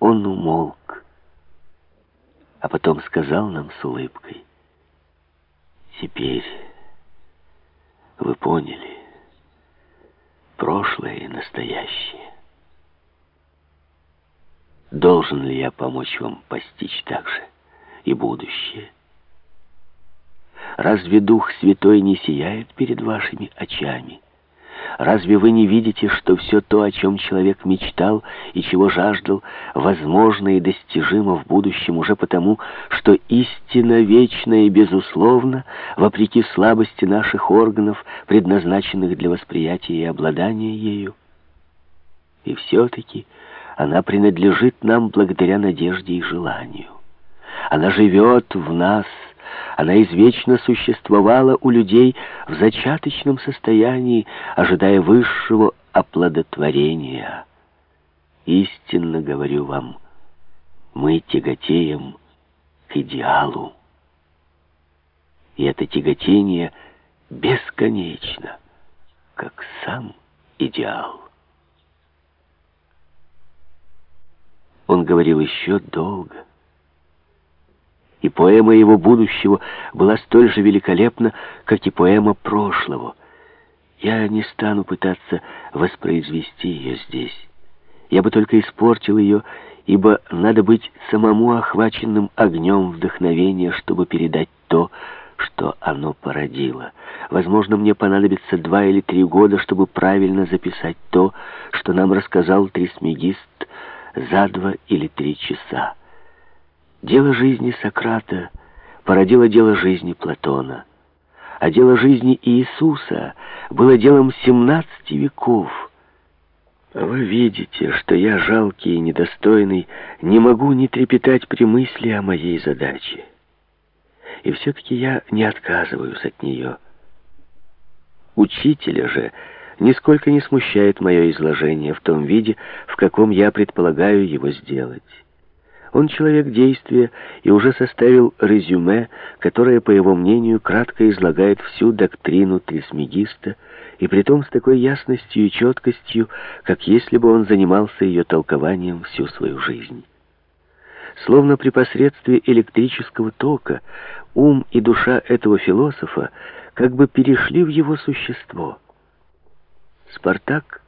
он умолк, а потом сказал нам с улыбкой, «Теперь вы поняли прошлое и настоящее. Должен ли я помочь вам постичь также и будущее? Разве Дух Святой не сияет перед вашими очами?» Разве вы не видите, что все то, о чем человек мечтал и чего жаждал, возможно и достижимо в будущем уже потому, что истина вечна и безусловна, вопреки слабости наших органов, предназначенных для восприятия и обладания ею? И все-таки она принадлежит нам благодаря надежде и желанию. Она живет в нас, она извечно существовала у людей в зачаточном состоянии, ожидая высшего оплодотворения. Истинно говорю вам, мы тяготеем к идеалу. И это тяготение бесконечно, как сам идеал. Он говорил еще долго и поэма его будущего была столь же великолепна, как и поэма прошлого. Я не стану пытаться воспроизвести ее здесь. Я бы только испортил ее, ибо надо быть самому охваченным огнем вдохновения, чтобы передать то, что оно породило. Возможно, мне понадобится два или три года, чтобы правильно записать то, что нам рассказал Трисмегист за два или три часа. Дело жизни Сократа породило дело жизни Платона, а дело жизни Иисуса было делом 17 веков. Вы видите, что я, жалкий и недостойный, не могу не трепетать при мысли о моей задаче. И все-таки я не отказываюсь от нее. Учителя же нисколько не смущает мое изложение в том виде, в каком я предполагаю его сделать. Он человек действия и уже составил резюме, которое, по его мнению, кратко излагает всю доктрину Трисмегиста, и притом с такой ясностью и четкостью, как если бы он занимался ее толкованием всю свою жизнь. Словно при посредстве электрического тока ум и душа этого философа как бы перешли в его существо. Спартак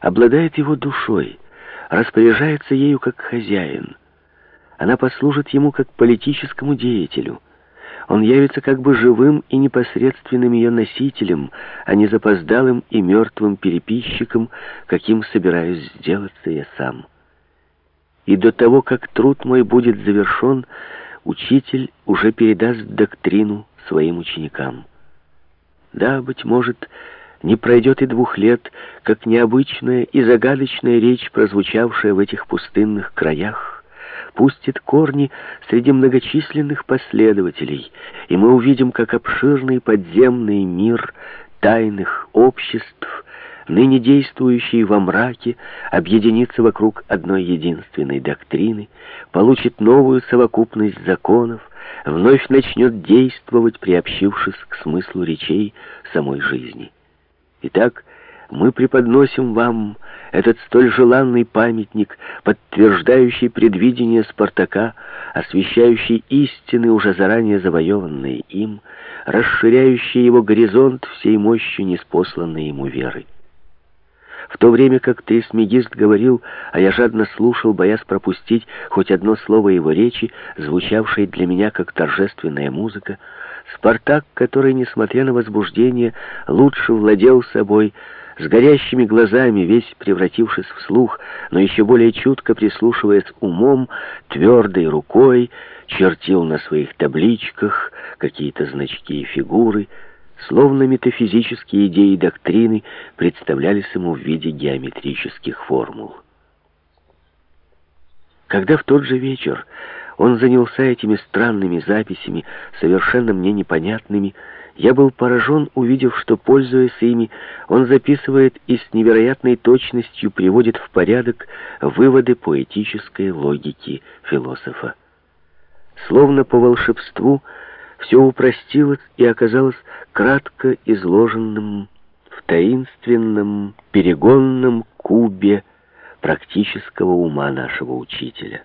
обладает его душой, распоряжается ею как хозяин — она послужит ему как политическому деятелю. Он явится как бы живым и непосредственным ее носителем, а не запоздалым и мертвым переписчиком, каким собираюсь сделаться я сам. И до того, как труд мой будет завершен, учитель уже передаст доктрину своим ученикам. Да, быть может, не пройдет и двух лет, как необычная и загадочная речь, прозвучавшая в этих пустынных краях, пустит корни среди многочисленных последователей, и мы увидим, как обширный подземный мир тайных обществ, ныне действующий во мраке, объединится вокруг одной единственной доктрины, получит новую совокупность законов, вновь начнет действовать, приобщившись к смыслу речей самой жизни. Итак, мы преподносим вам этот столь желанный памятник, подтверждающий предвидение Спартака, освещающий истины, уже заранее завоеванные им, расширяющий его горизонт всей мощью неспосланной ему веры. В то время как Трисмегист говорил, а я жадно слушал, боясь пропустить хоть одно слово его речи, звучавшей для меня как торжественная музыка, Спартак, который, несмотря на возбуждение, лучше владел собой, с горящими глазами, весь превратившись в слух, но еще более чутко прислушиваясь умом, твердой рукой, чертил на своих табличках какие-то значки и фигуры, словно метафизические идеи и доктрины представлялись ему в виде геометрических формул. Когда в тот же вечер он занялся этими странными записями, совершенно мне непонятными, я был поражен, увидев, что, пользуясь ими, он записывает и с невероятной точностью приводит в порядок выводы поэтической логики философа. Словно по волшебству все упростилось и оказалось кратко изложенным в таинственном перегонном кубе практического ума нашего учителя.